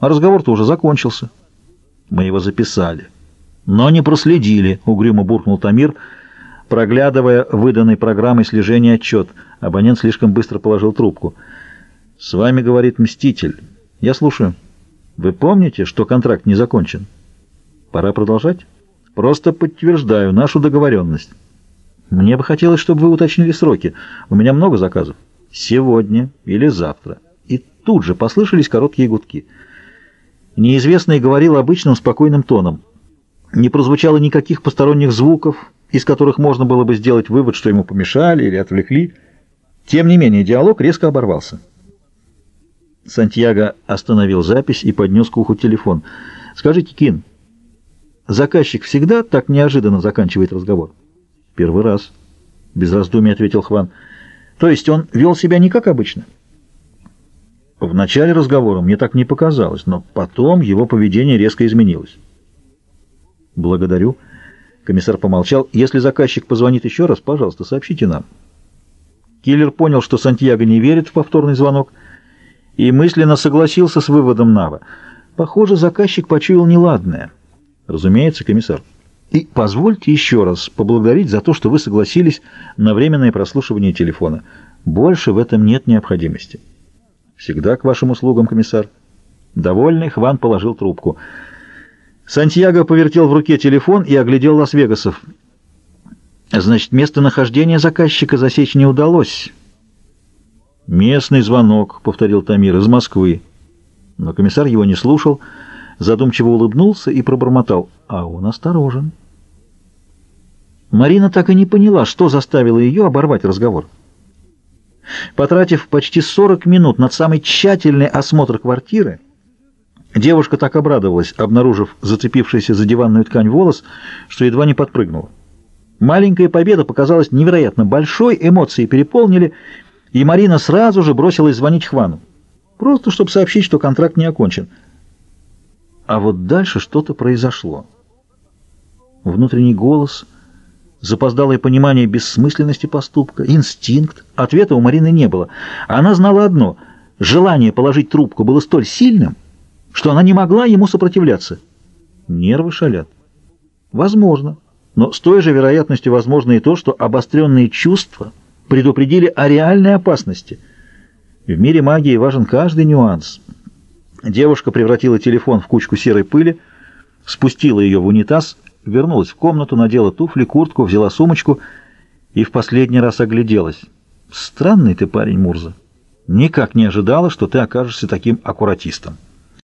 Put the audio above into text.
А разговор-то уже закончился. Мы его записали. Но не проследили, угрюмо буркнул Тамир, проглядывая выданной программой слежения отчет. Абонент слишком быстро положил трубку. «С вами, — говорит Мститель. Я слушаю. Вы помните, что контракт не закончен? Пора продолжать? Просто подтверждаю нашу договоренность. Мне бы хотелось, чтобы вы уточнили сроки. У меня много заказов. Сегодня или завтра». И тут же послышались короткие гудки. Неизвестный говорил обычным спокойным тоном. Не прозвучало никаких посторонних звуков, из которых можно было бы сделать вывод, что ему помешали или отвлекли. Тем не менее, диалог резко оборвался. Сантьяго остановил запись и поднес к уху телефон. «Скажите, Кин, заказчик всегда так неожиданно заканчивает разговор?» «Первый раз», — без раздумий ответил Хван. «То есть он вел себя не как обычно?» В начале разговора мне так не показалось, но потом его поведение резко изменилось. «Благодарю». Комиссар помолчал. «Если заказчик позвонит еще раз, пожалуйста, сообщите нам». Киллер понял, что Сантьяго не верит в повторный звонок, и мысленно согласился с выводом Нава. Похоже, заказчик почуял неладное. Разумеется, комиссар. И позвольте еще раз поблагодарить за то, что вы согласились на временное прослушивание телефона. Больше в этом нет необходимости. Всегда к вашим услугам, комиссар. Довольный, Хван положил трубку. Сантьяго повертел в руке телефон и оглядел Лас-Вегасов. Значит, местонахождение заказчика засечь не удалось. «Местный звонок», — повторил Тамир, — «из Москвы». Но комиссар его не слушал, задумчиво улыбнулся и пробормотал. «А он осторожен». Марина так и не поняла, что заставило ее оборвать разговор. Потратив почти 40 минут над самый тщательный осмотр квартиры, девушка так обрадовалась, обнаружив зацепившийся за диванную ткань волос, что едва не подпрыгнула. Маленькая победа показалась невероятно большой, эмоции переполнили, и Марина сразу же бросилась звонить Хвану. Просто чтобы сообщить, что контракт не окончен. А вот дальше что-то произошло. Внутренний голос — запоздалое понимание бессмысленности поступка, инстинкт. Ответа у Марины не было. Она знала одно — желание положить трубку было столь сильным, что она не могла ему сопротивляться. Нервы шалят. Возможно. Но с той же вероятностью возможно и то, что обостренные чувства предупредили о реальной опасности. В мире магии важен каждый нюанс. Девушка превратила телефон в кучку серой пыли, спустила ее в унитаз — вернулась в комнату, надела туфли, куртку, взяла сумочку и в последний раз огляделась. «Странный ты парень, Мурза. Никак не ожидала, что ты окажешься таким аккуратистом».